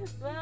Bye.